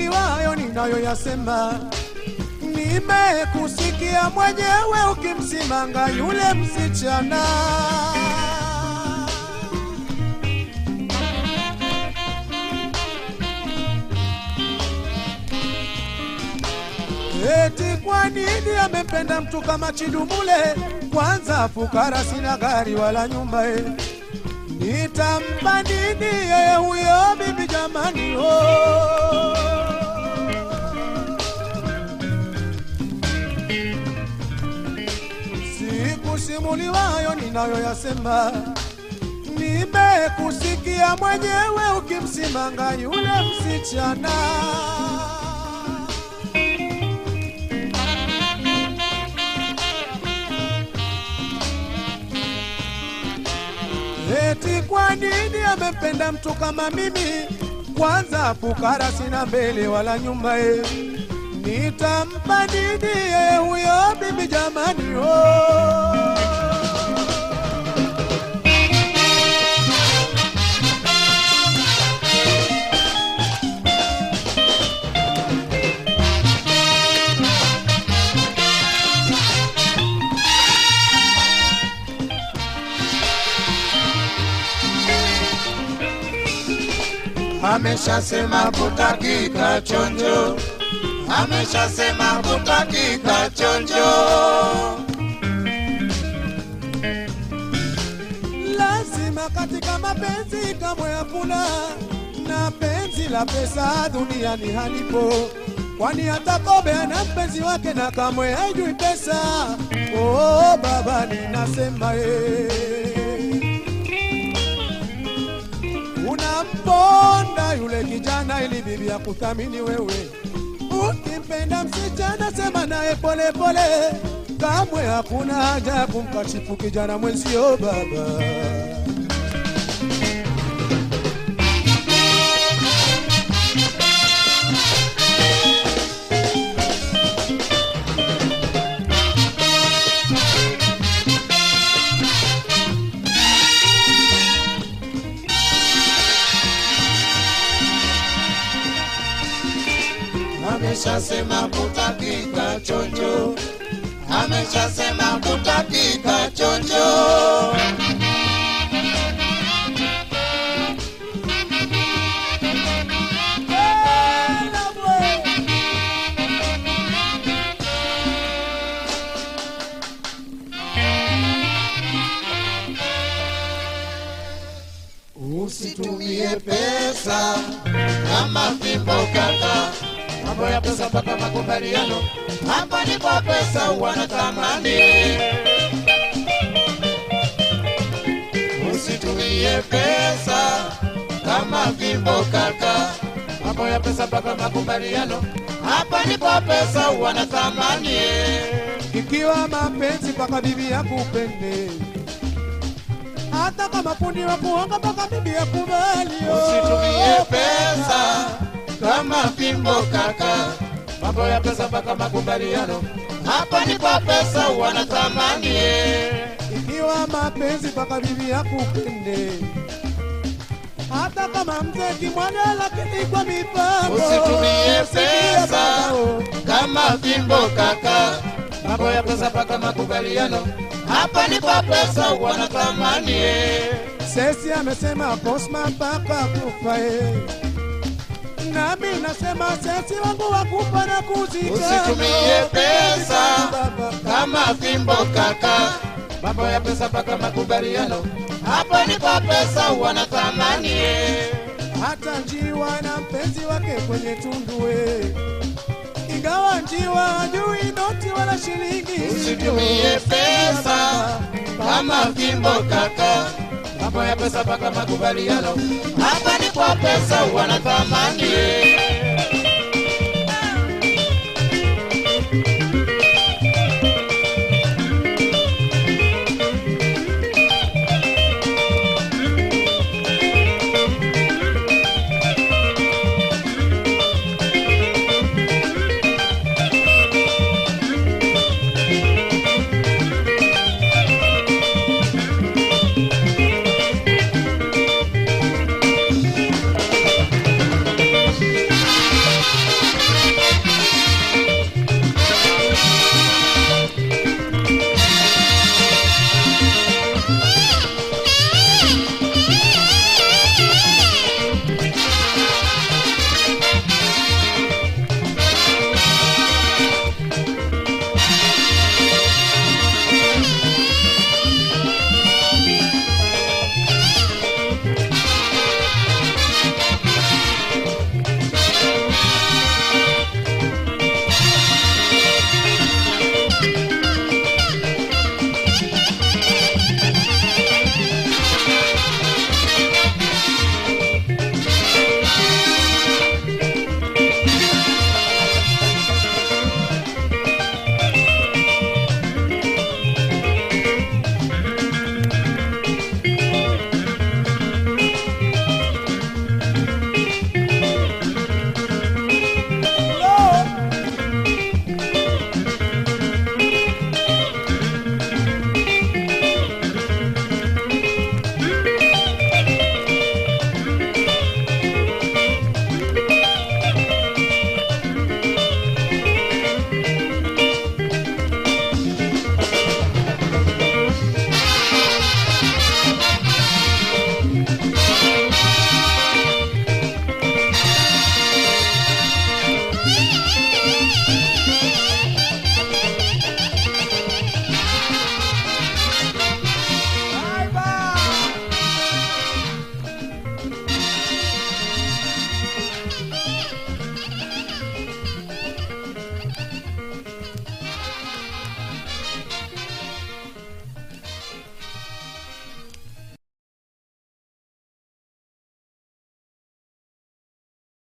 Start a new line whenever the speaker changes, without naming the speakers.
Sikusimuliwayo ninayoyasema, nimekusikia mwenyewe ukimsimanga yule msichana. Eti kwa nini amempenda mtu kama Chidumule? Kwanza fukara, sina gari wala nyumba e. Nitampa nini yeye huyo bibi jamani? Oh. Sikusimuliwayo ninayoyasema, nimekusikia mwenyewe ukimsimanga yule msichana. Eti kwa nini amempenda mtu kama mimi? Kwanza fukara, sina mbele wala nyuma e. Nitampa nini yeye huyo bibi jamani? Oh.
ameshasema kutakika chonjo, ameshasema kutakika chonjo.
Lazima katika mapenzi kamwe hakuna na penzi la pesa duniani halipo, kwani hata kobe ana mpenzi wake na kamwe haijui pesa. Oh, baba ninasema eh. Unamponda yule kijana ili bibi akuthamini wewe. Ukimpenda msichana sema naye pole kamwe hakuna haja kumkashifu kijana mwenzio baba.
Ameshasema kutapika chonjo, ameshasema kutapika chonjo. Usitumie pesa kama fimbo mambo ya pesa mpaka makubaliano, hapa ni kwa pesa wanatamani. Usitumie pesa kama fimbo kaka, mambo ya pesa mpaka makubaliano, hapa ni kwa pesa wanatamani.
Ikiwa mapenzi mpaka bibi yakupende, hata kama fundi wa kuonga mpaka bibi yakubali. oh.
Usitumie pesa kama fimbo kaka, mambo ya pesa mpaka makubaliano, hapa ni kwa pesa wanatamani.
Ikiwa mapenzi mpaka bibi yakupende, hata kama mzee kimwana, lakini kwa mipango.
Usitumie pesa kama fimbo kaka, mambo ya pesa mpaka makubaliano, hapa ni kwa pesa wanatamani.
Sesi amesema Cosma mpaka kufa eh. Nami nasema sesi wangu wakupa na kuzika.
Usitumie pesa kama fimbo kaka, mambo ya pesa mpaka makubaliano, hapa ni kwa pesa wanatamani.
hata njiwa na mpenzi wake kwenye tundue. Ingawa njiwa hajui noti wala shilingi,
Usitumie pesa kama fimbo kaka, mambo ya pesa mpaka makubaliano, hapa ni kwa pesa wanathamani.